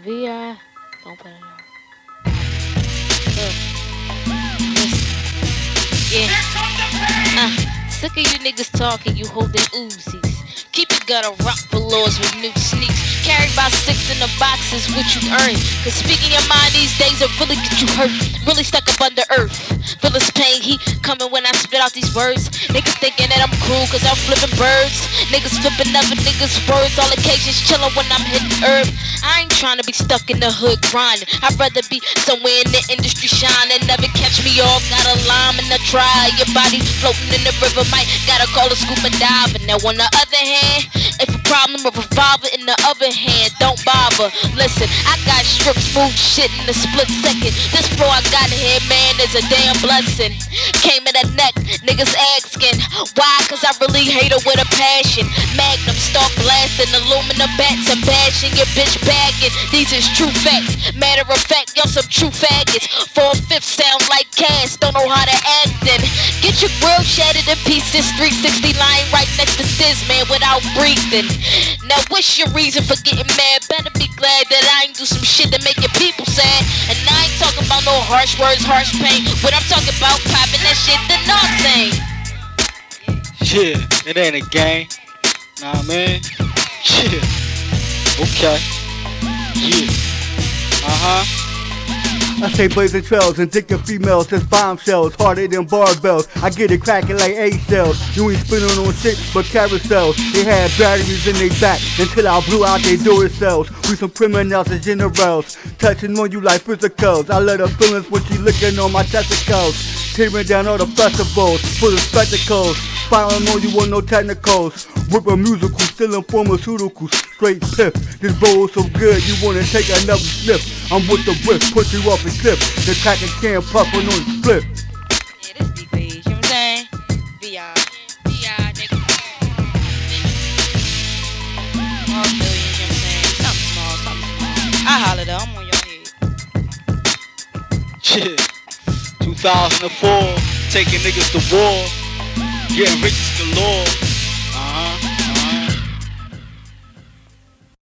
VI, don't put it. Look. Yeah. Uh, sick of you niggas talking, you holding Uzis. Keep it gutter, rock belows with new sneaks. Carried by sticks in the boxes, what you earn. Cause speaking your mind these days will really get you hurt. Really stuck up under earth. Feel this pain, heat coming when I spit out these words. Niggas thinking that I'm cool cause I'm flipping birds. Niggas flipping other niggas' words. All occasions chilling when I'm hitting herb. I ain't trying to be stuck in the hood grinding. I'd rather be somewhere in the industry shining. Never catch me off, got a lime in the try. Your body floating in the river, might gotta call a scuba diver. Now on the other hand, problem, a revolver in the other hand, don't bother. Listen, I got strip smooth shit in a split second. This flow I got here, man, is a damn blessing. Came in the neck, niggas asking why? Cause I really hate her with a passion. Magnum start blasting, aluminum bats and bashing your bitch bagging. These is true facts. Matter of fact, y'all some true faggots. Four fifths sound your grill shattered in pieces. 360 lying right next to Sis, man, without breathing. Now, what's your reason for getting mad? Better be glad that I ain't do some shit that make your people sad. And I ain't talking about no harsh words, harsh pain. What I'm talking about, popping that shit, the nothing. Yeah, it ain't a game. Nah, man. Yeah. Okay. Yeah. Uh huh. I say blazing trails and dicking females as bombshells, harder than barbells. I get it cracking like A. You ain't spinning on shit but carousels. They had batteries in their back until I blew out their Duracells. We some criminals and generals, touching on you like physicals. I let her feelings when she looking on my testicles. Tearing down all the festivals, full of spectacles. Filing on you with no technicals. Whipping musicals, stealing pharmaceuticals. Straight piff. This bowl is so good, you wanna take another sniff. I'm with the whip, push you off the cliff. The cracking can puffing on the split. Yeah, this be please, you know what I'm saying? VI. VI, nigga. Small billions, you know what I'm saying? Something small, something small. I holler though, I'm on your head. Yeah. 2004, taking niggas to war, getting rich galore.